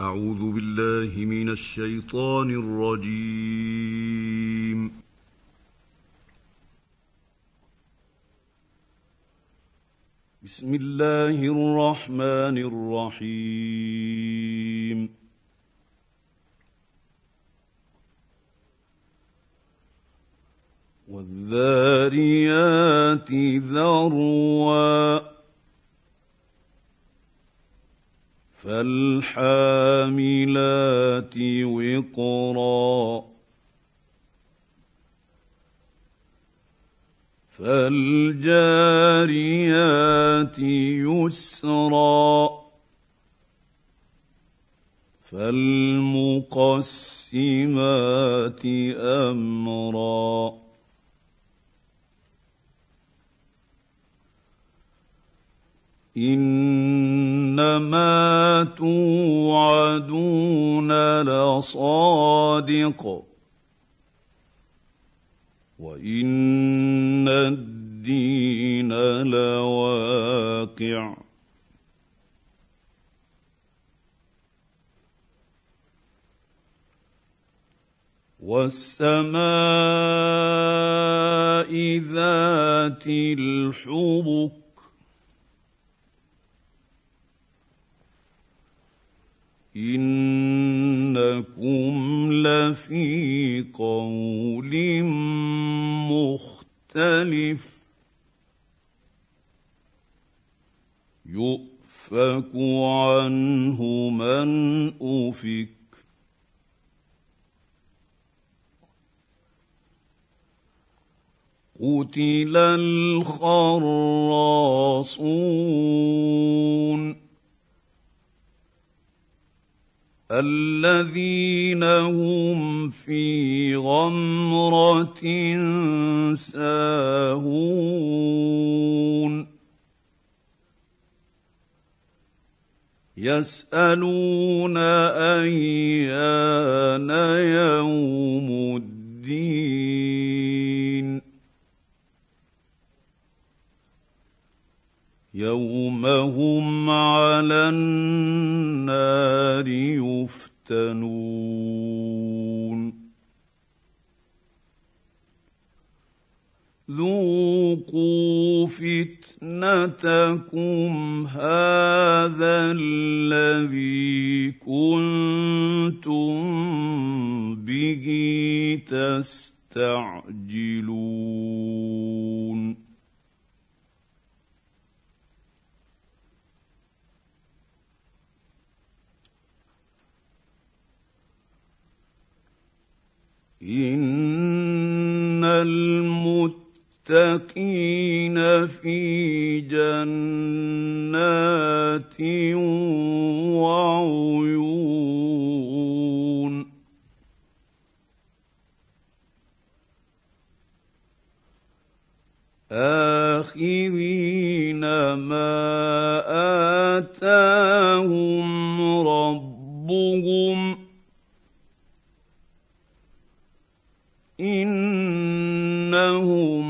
أعوذ بالله من الشيطان الرجيم. بسم الله الرحمن الرحيم. والذاريات ذروا. فالحاملات وقرا. فالجاريات يسرا. فالمقسمات أمرا. إنما توعدون لصادق. وإن الدين لواقع. والسماء ذات الحبك. إنكم لفي قول مختلف. يؤفك عنه من أفك. قتل الخراصون. الذين هم في غمرة ساهون. يسألون أيان يوم الدين. يوم هم على النار يفتنون. ذوقوا فتنتكم هذا الذي كنتم به تستعجلون. إن المتقين في جنات وعيون. آخذين ما آتاهم ربهم إنهم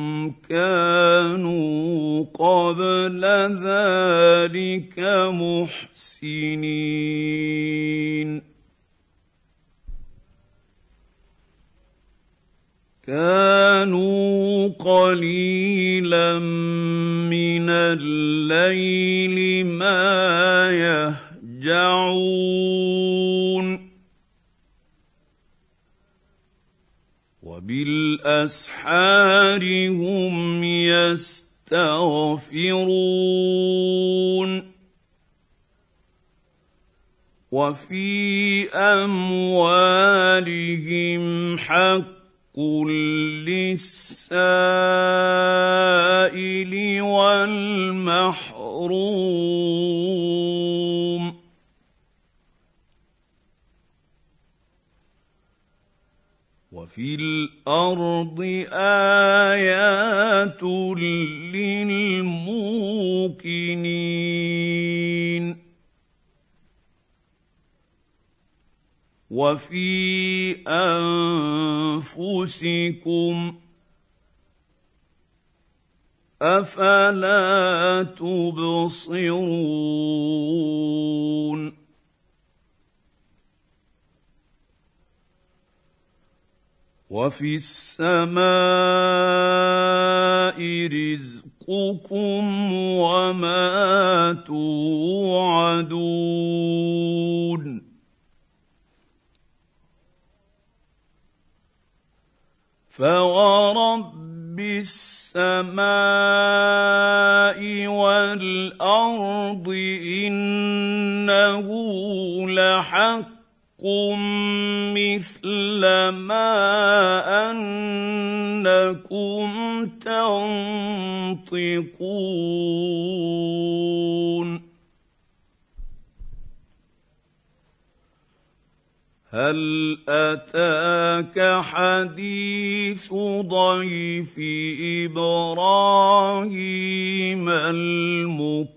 كانوا قبل ذلك محسنين. كانوا قليلا من الليل ما يهجعون. وبالأسحار هم يستغفرون. وفي أموالهم حق للسائل والمحروم. وفي الأرض آيات للموقنين. وفي أنفسكم أفلا تبصرون. وفي السماء رزقكم وما توعدون. فورب السماء والارض انه لحق مثل ما انكم تنطقون هل اتاك حديث ضيف إبراهيم المكرمين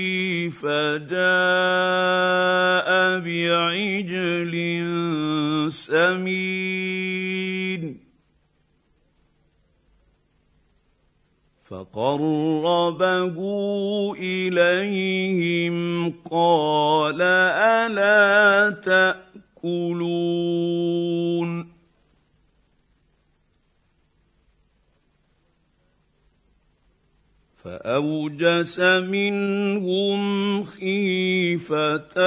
فجاء بعجل سمين. فقربه إليهم قال ألا تأكلون. فأوجس منهم خيفة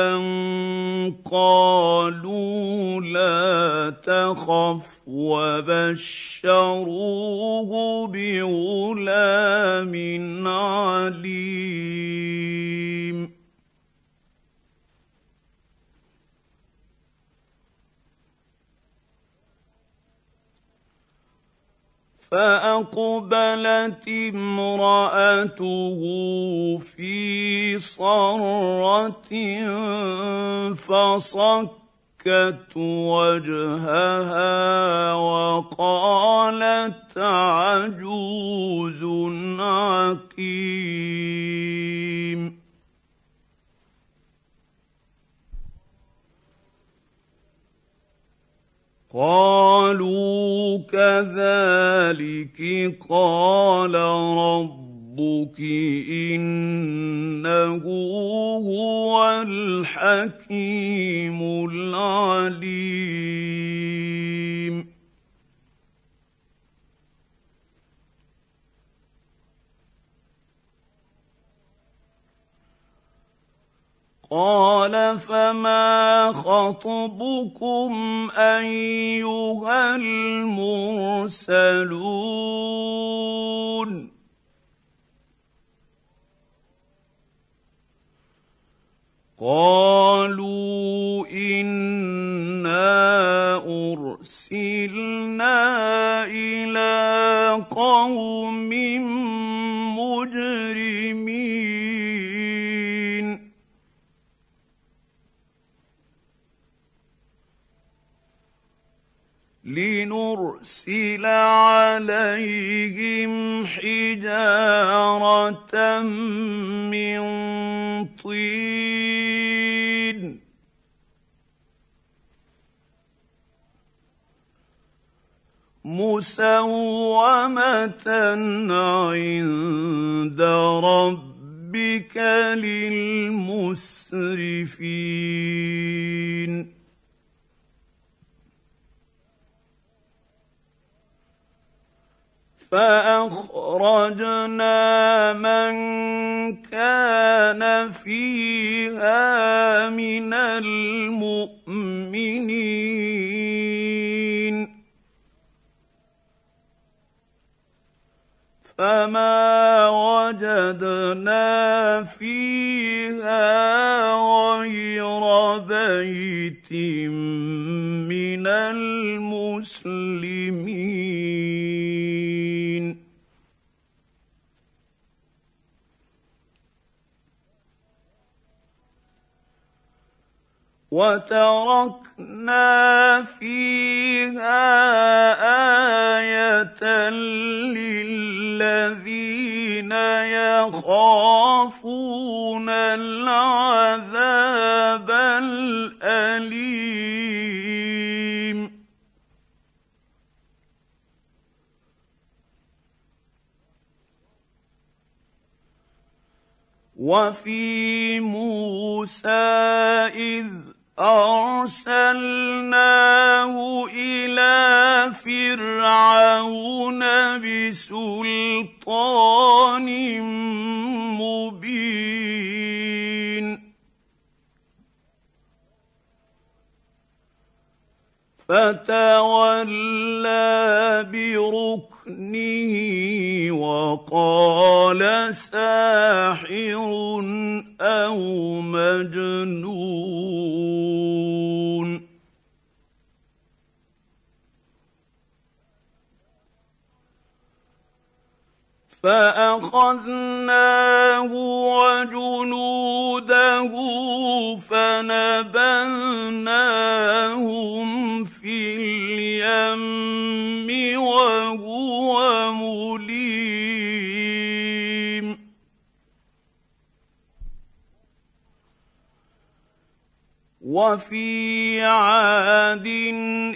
قالوا لا تخف وبشروه بغلام عليم فأقبلت امرأته في صرة فصكت وجهها وقالت عجوز عقيم. قالوا كذلك قال ربك إنه هو الحكيم العليم. قال فما خطبكم أيها المرسلون قالوا إنا أرسلنا إلى قوم عليهم حجارة من طين. مسومة عند ربك للمسرفين. فأخرجنا من كان فيها من المؤمنين. فما وجدنا فيها غير بيت من المسلمين. وتركنا فيها آية للذين يخافون العذاب الأليم. وفي موسى إذ أرسلناه إلى فرعون بسلطان مبين. فتولى بركنه وقال ساحر أو مجنون. فأخذناه وجنوده فنبذناهم في اليم وهو مليم. وفي عاد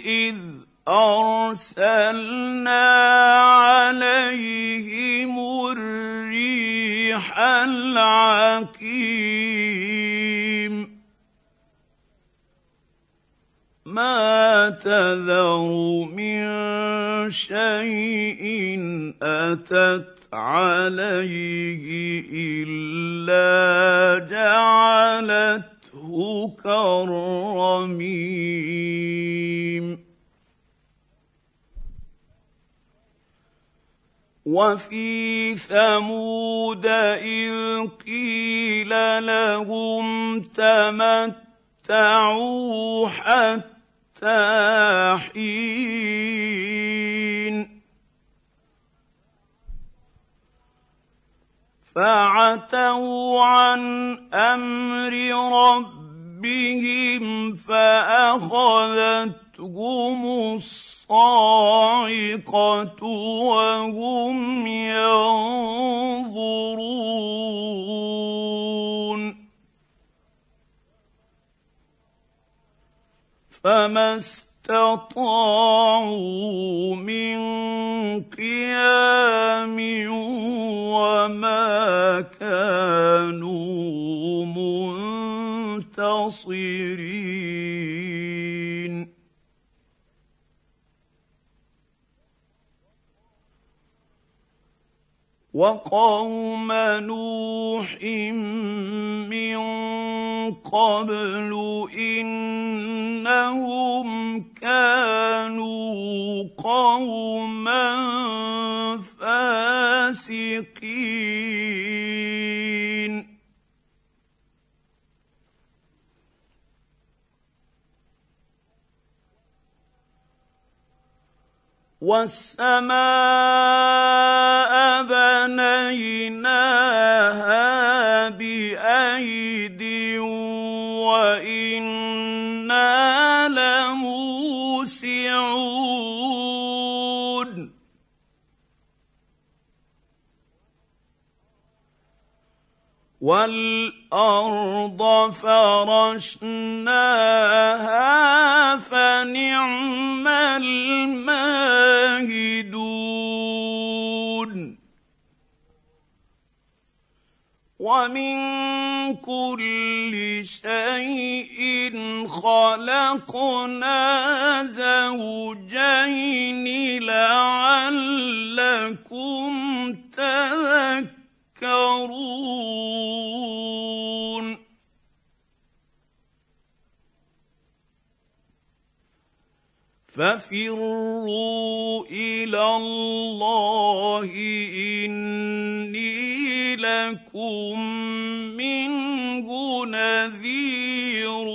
إذ أرسلنا عليهم الريح العقيم. ما تذر من شيء أتت عليه إلا جعلته كالرميم. وفي ثمود إذ قيل لهم تمتعوا حتى حين. فعتوا عن أمر ربهم فأخذتهم الصاعقة وهم ينظرون. فما استطاعوا من قيام وما كانوا منتصرين. وقوم نوح من قبل إنهم كانوا قوما فاسقين. والسماء بنيناها بأيد وإنا لموسعون. والارض فرشناها ومن كل شيء خلقنا زوجين لعلكم تذكرون. ففروا إلى الله اني لكم منه نذير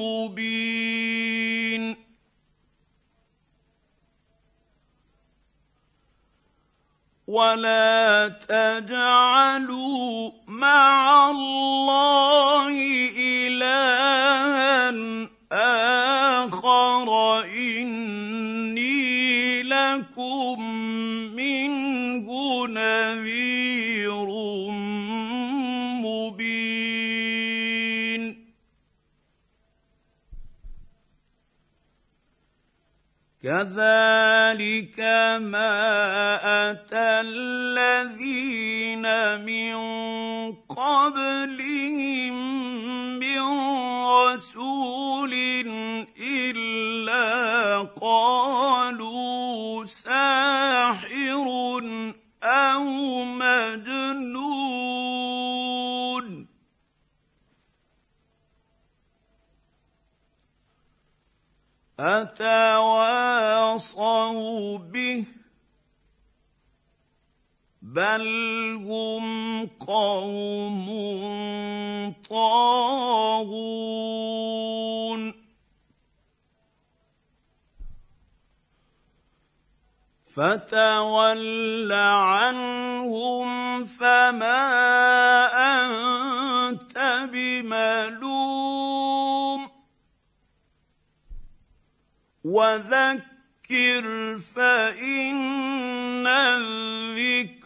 مبين. ولا تجعلوا مع الله كذلك ما اتى الذين من قبلهم من رسول الا قالوا ساحر أو مجنون. به بل هم قوم طاغون. فتول عنهم فما أنت بملوم. وذكر فإن الذكرى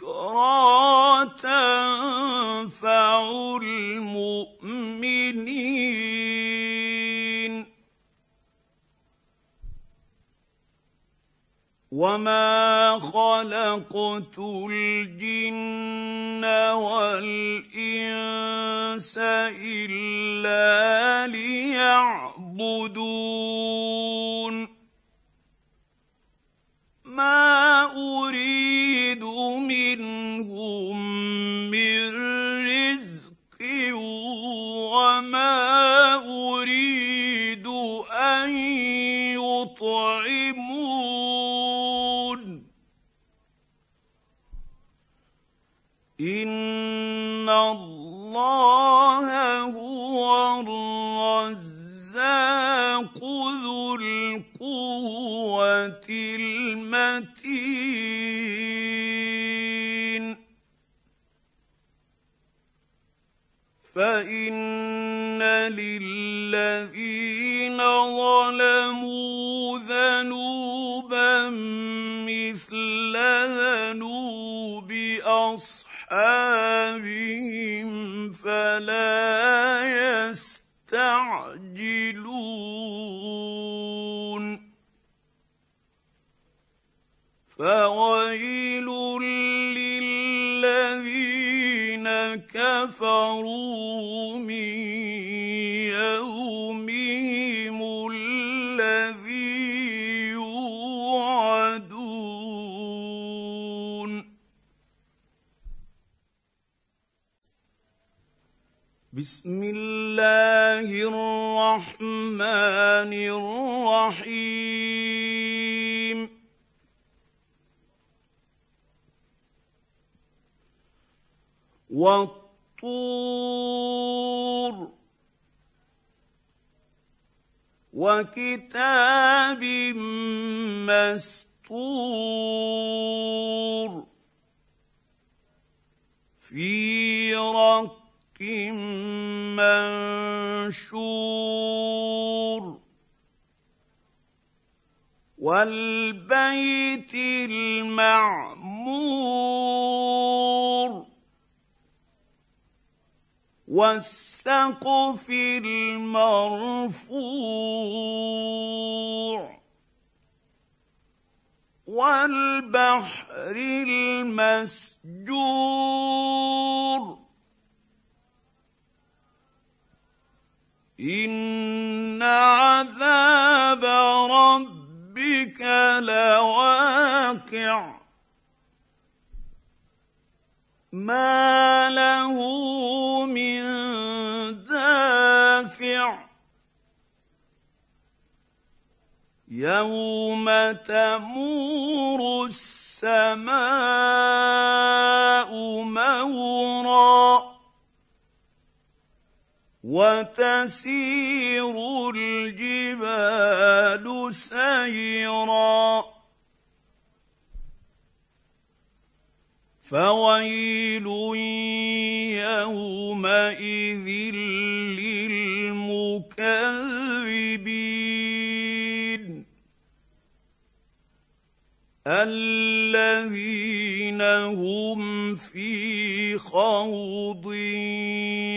تنفع المؤمنين. وما خلقت الجن والانس الا ليعبدون. ما أريد منهم بسم الله الرحمن الرحيم. والطور. وكتاب والبحر المسجور. ان عذاب ربك لواقع. ما له يوم تمور السماء مورا وتسير الجبال سيرا فويل يومئذ للمكذبين الذين هم في خوض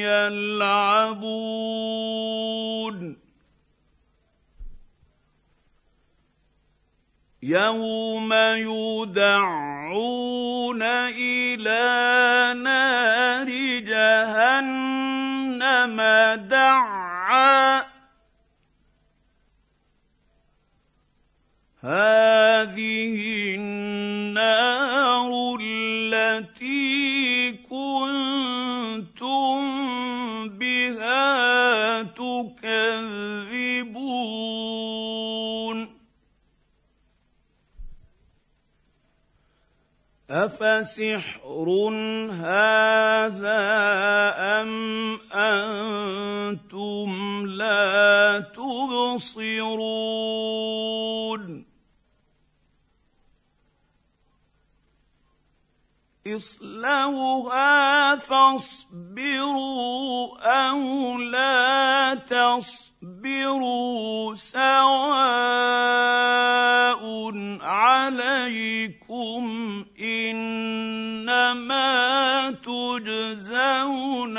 يلعبون. يوم يدعون إلى نار جهنم دعا. هذه النار التي كنتم بها تكذبون. أفسحر هذا أم أنتم لا تبصرون؟ إصلوها فاصبروا أو لا تصبروا سواء عليكم إنما تجزون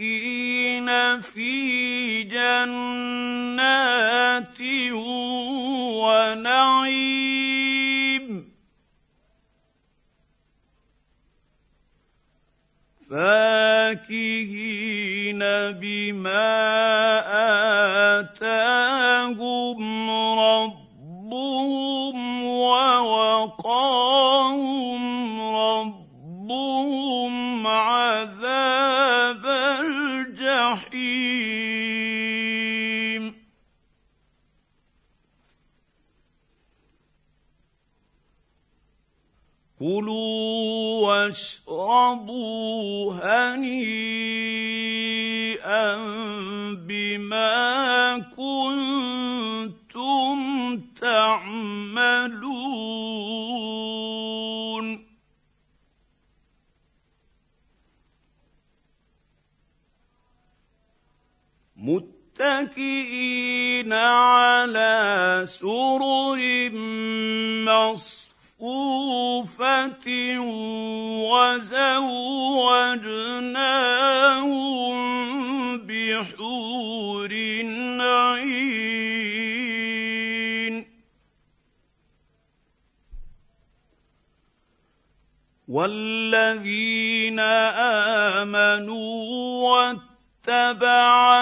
المتقين في جنات ونعيم. فاكهين بما آتاهم ربهم كلوا واشربوا هنيئا بما كنتم تعملون. متكئين على سرر مصفوفه وزوجناهم بحور عين. والذين آمنوا واتبعتهم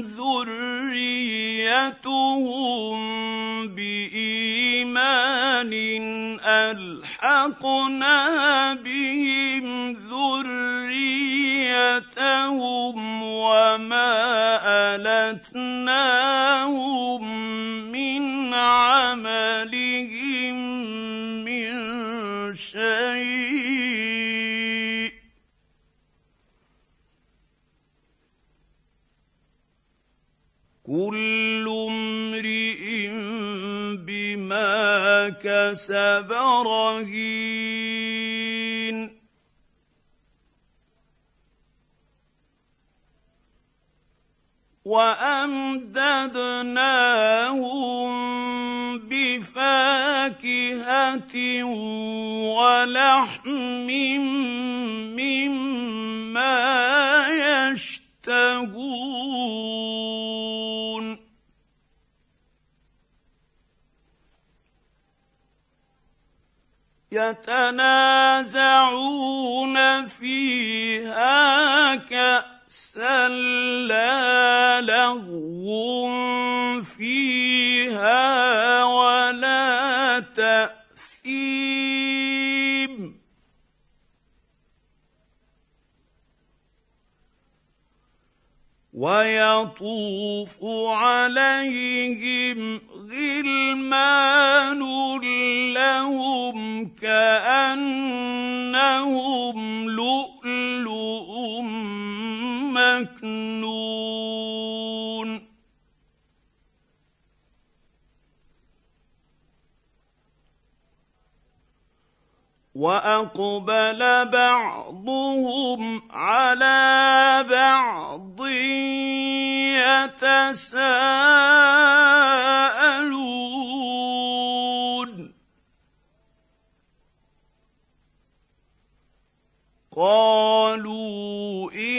ذريتهم بايمان ألحقنا بهم ذريتهم وما التناهم وأمددناهم بفاكهة ولحم مما يشتهون. يتنازعون فيها كأسا لا لغو فيها ولا تأثيم. ويطوف عليهم غلمان لهم كأنهم لؤلؤ مكنون. وأقبل بعضهم على بعض يتساءلون. قالوا أنا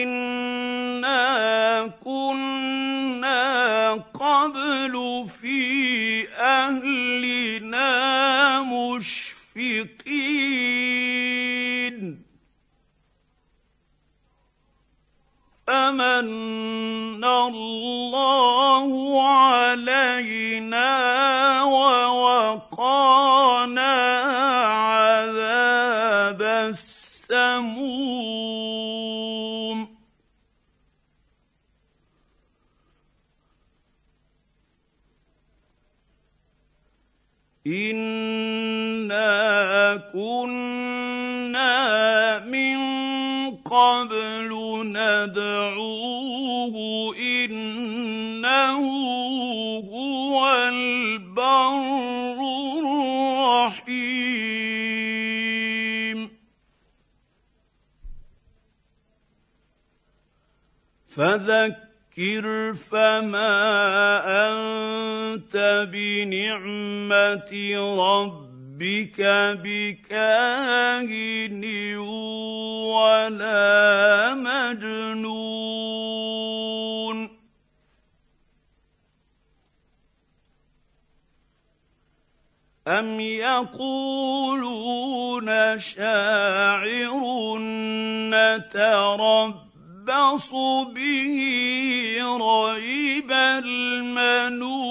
فذكر فما أنت بنعمة ربك بكاهن ولا مجنون. أم يقولون شاعر نتربص به ريب المنون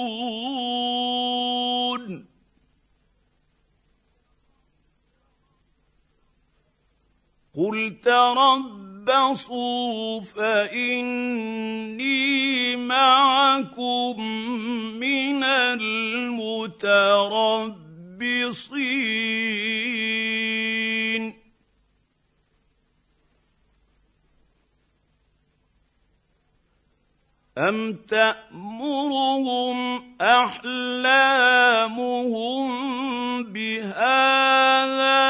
قل تربصوا فاني معكم من المتربصين ام تامرهم احلامهم بهذا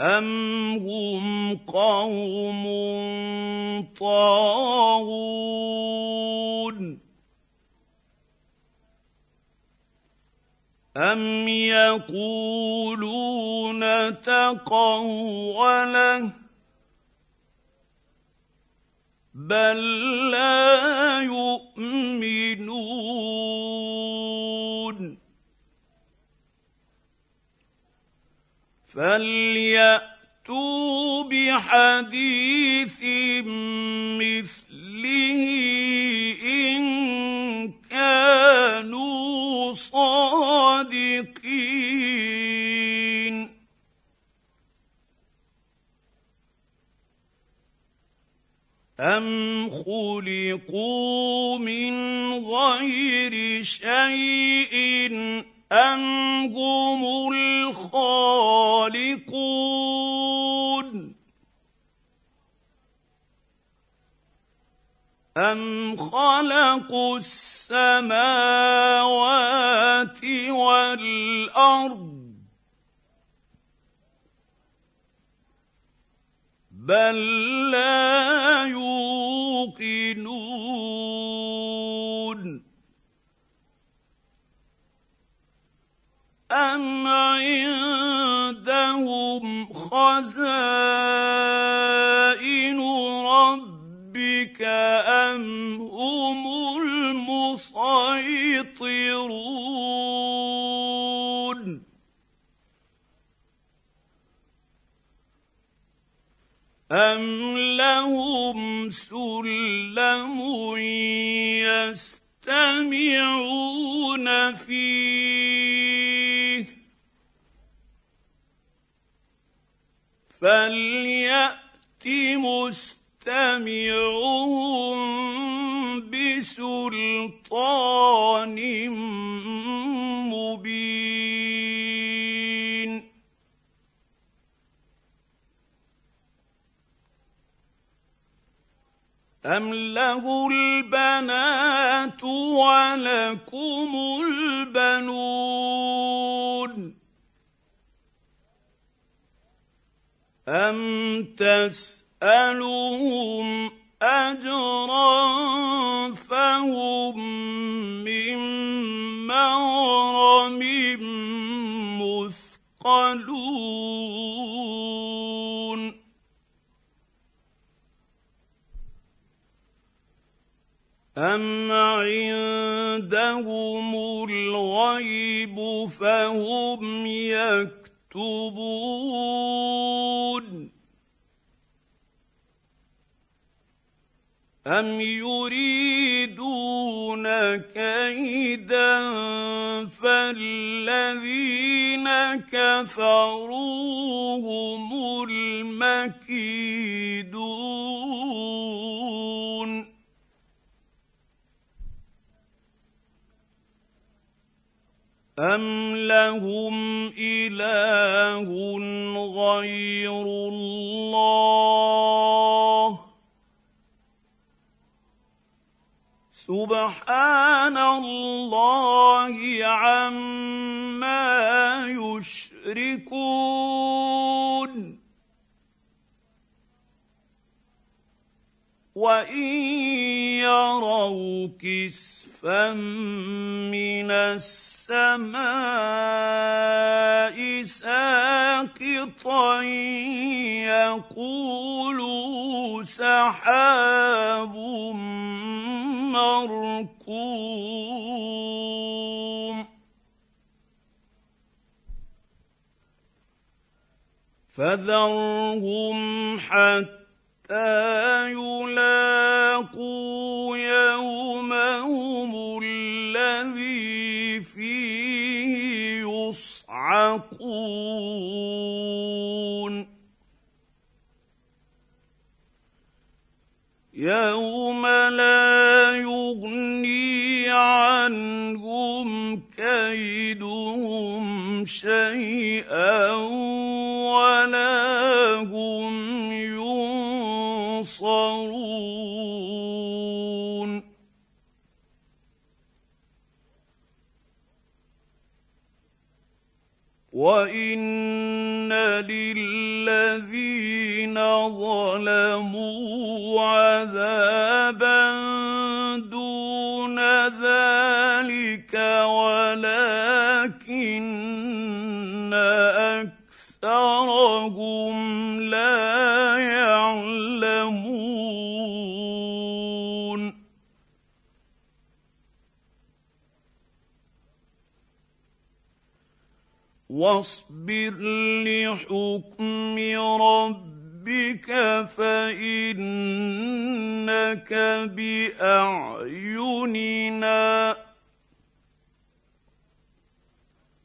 أم هم قوم طاغون أم يقولون تقوله هم الخالقون. أم خلقوا السماوات والأرض بل لا يوقنون أم عندهم خزائن ربك أم هم المسيطرون أم لهم سلم يستمعون فيه فليات مستمعهم بسلطان مبين أم له البنات ولكم البنون ام تسالهم اجرا فهم من مغرم مثقلون ام عندهم الغيب فهم يكتبون أم يريدون كيدا فالذين كفروا هم المكيدون ام لهم اله غير الله سبحان الله عما يشركون وان يروا كسفا من السماء ساقطا يقولوا سحاب مركوم. فذرهم حتى يلاقوا يوم لا يغني عنهم كيدهم شيئا ولا هم ينصرون وان ظلموا عذابا دون ذلك ولكن أكثرهم لا يعلمون. واصبر لحكم ربك فإنك بأعيننا.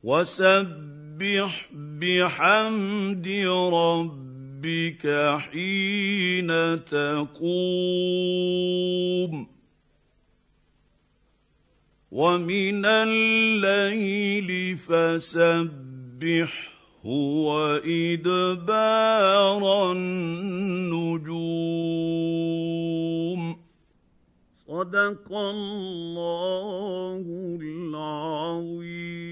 وسبح بحمد ربك حين تقوم. ومن الليل فسبحه وادبار النجوم. صدق الله العظيم.